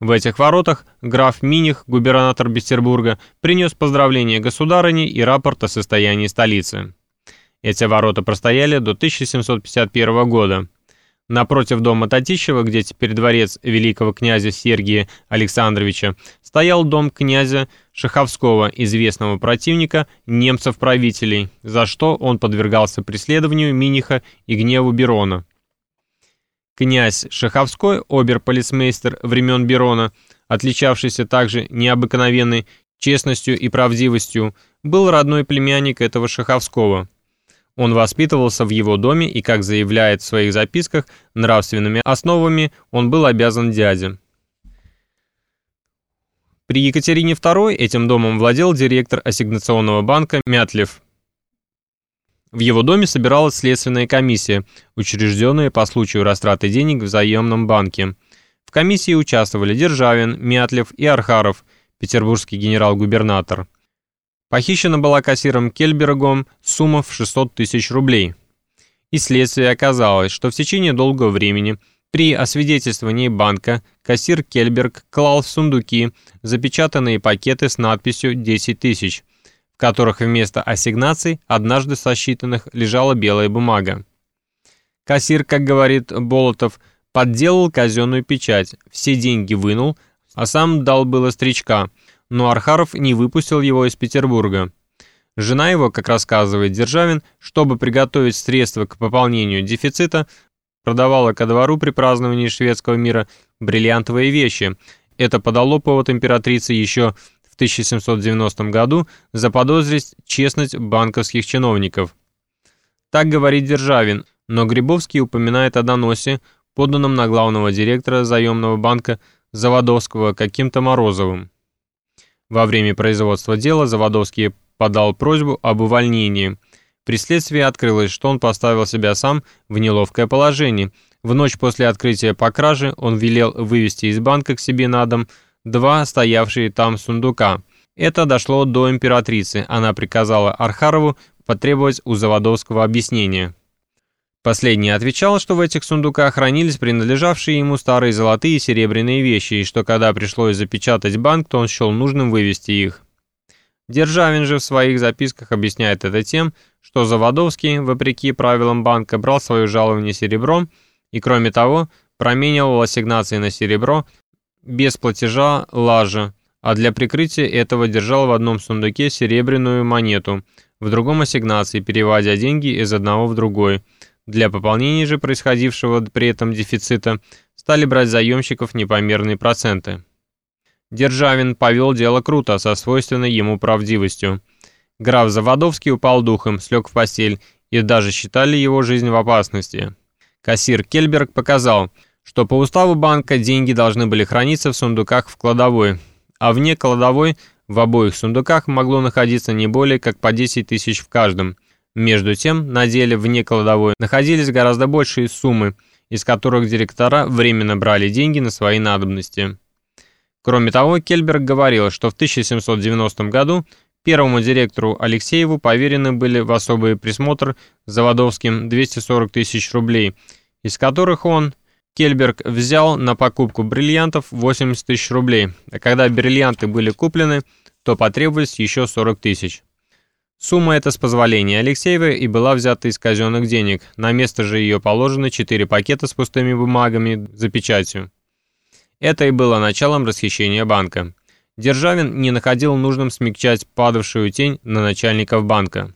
В этих воротах граф Миних, губернатор Петербурга, принес поздравления государыне и рапорт о состоянии столицы. Эти ворота простояли до 1751 года. Напротив дома Татищева, где теперь дворец великого князя Сергия Александровича, стоял дом князя Шаховского, известного противника немцев-правителей, за что он подвергался преследованию Миниха и гневу Берона. Князь Шаховской, обер-полицмейстер времен Берона, отличавшийся также необыкновенной честностью и правдивостью, был родной племянник этого Шаховского. Он воспитывался в его доме и, как заявляет в своих записках, нравственными основами он был обязан дяде. При Екатерине II этим домом владел директор ассигнационного банка Мятлев. В его доме собиралась следственная комиссия, учрежденная по случаю растраты денег в заемном банке. В комиссии участвовали Державин, Мятлев и Архаров, петербургский генерал-губернатор. Похищена была кассиром Кельбергом сумма в 600 тысяч рублей. И следствие оказалось, что в течение долгого времени при освидетельствовании банка кассир Кельберг клал в сундуки запечатанные пакеты с надписью «10 тысяч», в которых вместо ассигнаций, однажды сосчитанных, лежала белая бумага. Кассир, как говорит Болотов, подделал казенную печать, все деньги вынул, а сам дал было стричка, но Архаров не выпустил его из Петербурга. Жена его, как рассказывает Державин, чтобы приготовить средства к пополнению дефицита, продавала ко двору при праздновании шведского мира бриллиантовые вещи. Это подало повод императрице еще в 1790 году заподозрить честность банковских чиновников. Так говорит Державин, но Грибовский упоминает о доносе, поданном на главного директора заемного банка Заводовского каким-то Морозовым. Во время производства дела Заводовский подал просьбу об увольнении. При следствии открылось, что он поставил себя сам в неловкое положение. В ночь после открытия по краже он велел вывести из банка к себе на дом два стоявшие там сундука. Это дошло до императрицы, она приказала Архарову потребовать у Заводовского объяснения. Последний отвечал, что в этих сундуках хранились принадлежавшие ему старые золотые и серебряные вещи, и что когда пришлось запечатать банк, то он счел нужным вывести их. Державин же в своих записках объясняет это тем, что Заводовский, вопреки правилам банка, брал свое жалование серебром и, кроме того, променивал ассигнации на серебро без платежа лажа, а для прикрытия этого держал в одном сундуке серебряную монету, в другом ассигнации, переводя деньги из одного в другой. Для пополнения же происходившего при этом дефицита стали брать заемщиков непомерные проценты. Державин повел дело круто, со свойственной ему правдивостью. Граф Заводовский упал духом, слег в постель, и даже считали его жизнь в опасности. Кассир Кельберг показал – что по уставу банка деньги должны были храниться в сундуках в кладовой, а вне кладовой в обоих сундуках могло находиться не более как по 10 тысяч в каждом. Между тем, на деле вне кладовой находились гораздо большие суммы, из которых директора временно брали деньги на свои надобности. Кроме того, Кельберг говорил, что в 1790 году первому директору Алексееву поверены были в особый присмотр Заводовским 240 тысяч рублей, из которых он, Кельберг взял на покупку бриллиантов 80 тысяч рублей, а когда бриллианты были куплены, то потребовалось еще 40 тысяч. Сумма эта с позволения Алексеева и была взята из казенных денег, на место же ее положены 4 пакета с пустыми бумагами за печатью. Это и было началом расхищения банка. Державин не находил нужным смягчать падавшую тень на начальников банка.